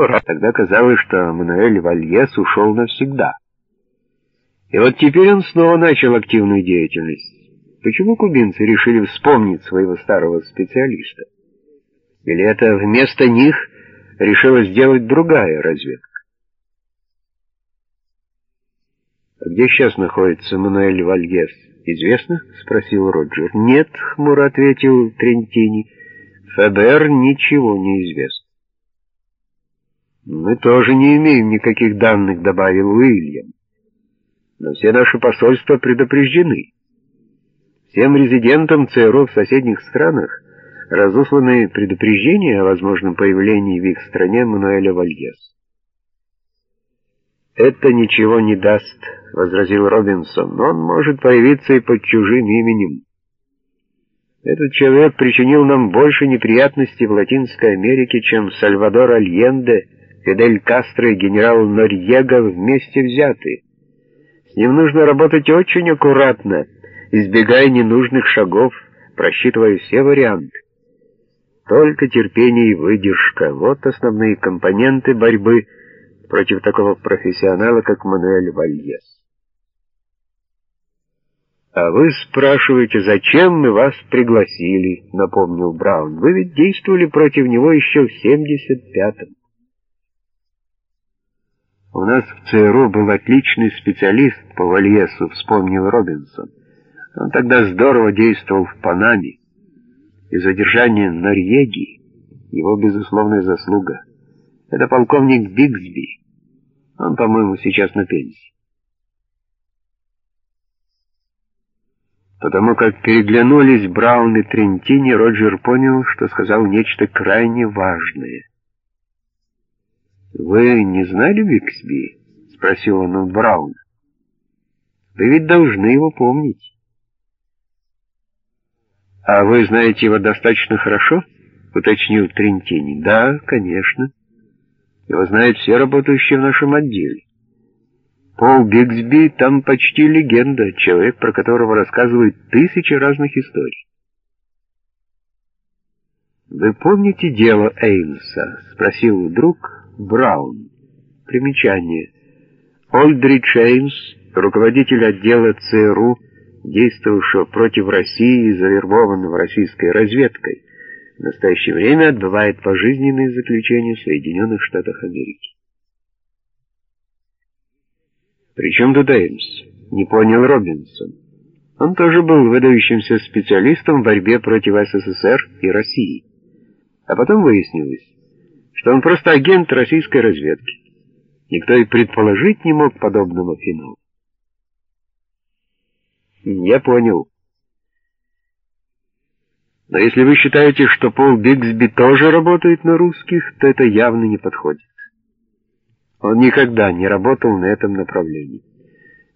пора. Тогда казалось, что Мануэль Вальес ушел навсегда. И вот теперь он снова начал активную деятельность. Почему кубинцы решили вспомнить своего старого специалиста? Или это вместо них решила сделать другая разведка? «А где сейчас находится Мануэль Вальес? Известно?» — спросил Роджер. «Нет», — хмуро ответил Трентини. «ФБР ничего не известно». «Мы тоже не имеем никаких данных», — добавил Уильям. «Но все наши посольства предупреждены. Всем резидентам ЦРУ в соседних странах разосланы предупреждения о возможном появлении в их стране Мануэля Вальес. «Это ничего не даст», — возразил Робинсон. «Он может появиться и под чужим именем. Этот человек причинил нам больше неприятностей в Латинской Америке, чем Сальвадор Альенде, Фидель Кастро и генерал Норьего вместе взятые. С ним нужно работать очень аккуратно» избегая ненужных шагов, просчитывая все варианты. Только терпение и выдержка — вот основные компоненты борьбы против такого профессионала, как Мануэль Вальес. «А вы спрашиваете, зачем мы вас пригласили?» — напомнил Браун. «Вы ведь действовали против него еще в 75-м». «У нас в ЦРУ был отличный специалист по Вальесу», — вспомнил Робинсон. Он тогда здорово действовал в Панаме, и задержание Норьеги — его безусловная заслуга. Это полковник Бигсби. Он, по-моему, сейчас на пенсии. Потому как переглянулись Браун и Трентини, Роджер понял, что сказал нечто крайне важное. «Вы не знали Бигсби?» — спросил он у Брауна. «Вы ведь должны его помнить». «А вы знаете его достаточно хорошо?» — уточнил Трентини. «Да, конечно. Его знают все работающие в нашем отделе. Пол Бигсби там почти легенда, человек, про которого рассказывают тысячи разных историй. «Вы помните дело Эймса?» — спросил вдруг Браун. Примечание. Ольдридж Эймс, руководитель отдела ЦРУ, действовавшего против России и завербованного российской разведкой, в настоящее время отбывает пожизненное заключение в Соединенных Штатах Америки. Причем тут Эймс? Не понял Робинсон. Он тоже был выдающимся специалистом в борьбе против СССР и России. А потом выяснилось, что он просто агент российской разведки. Никто и предположить не мог подобного финала. Я понял. Но если вы считаете, что Пол Бигсби тоже работает на русских, то это явно не подходит. Он никогда не работал на этом направлении.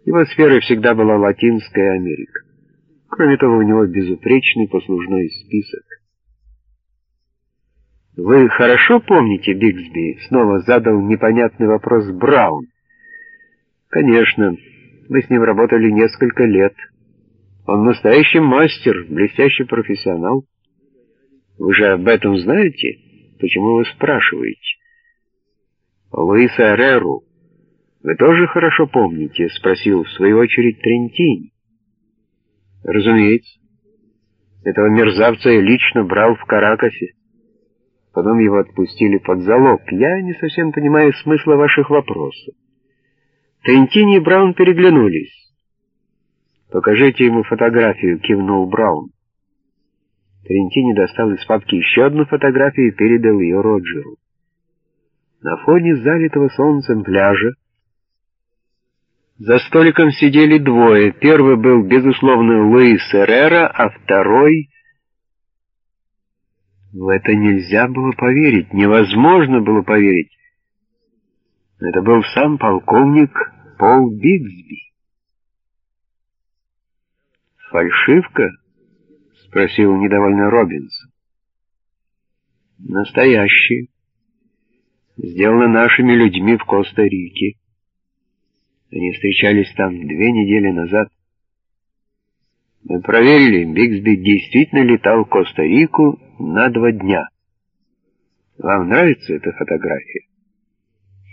Его сферой всегда была Латинская Америка. Кроме того, у него безупречный послужной список. «Вы хорошо помните Бигсби?» — снова задал непонятный вопрос Браун. «Конечно. Мы с ним работали несколько лет». Он настоящий мастер, блестящий профессионал. Вы же об этом знаете? Почему вы спрашиваете? Луиса Эреру вы тоже хорошо помните? Спросил в свою очередь Трентини. Разумеется. Этого мерзавца я лично брал в Каракасе. Потом его отпустили под залог. Я не совсем понимаю смысла ваших вопросов. Трентини и Браун переглянулись. «Покажите ему фотографию», — кивнул Браун. Трентини достал из папки еще одну фотографию и передал ее Роджеру. На фоне залитого солнцем пляжа за столиком сидели двое. Первый был, безусловно, Луис Эррера, а второй... В это нельзя было поверить, невозможно было поверить. Это был сам полковник Пол Бигсби. «Фальшивка?» — спросил недовольно Робинсон. «Настоящая. Сделана нашими людьми в Коста-Рике. Они встречались там две недели назад. Мы проверили, Бигсби действительно летал в Коста-Рику на два дня. Вам нравится эта фотография?»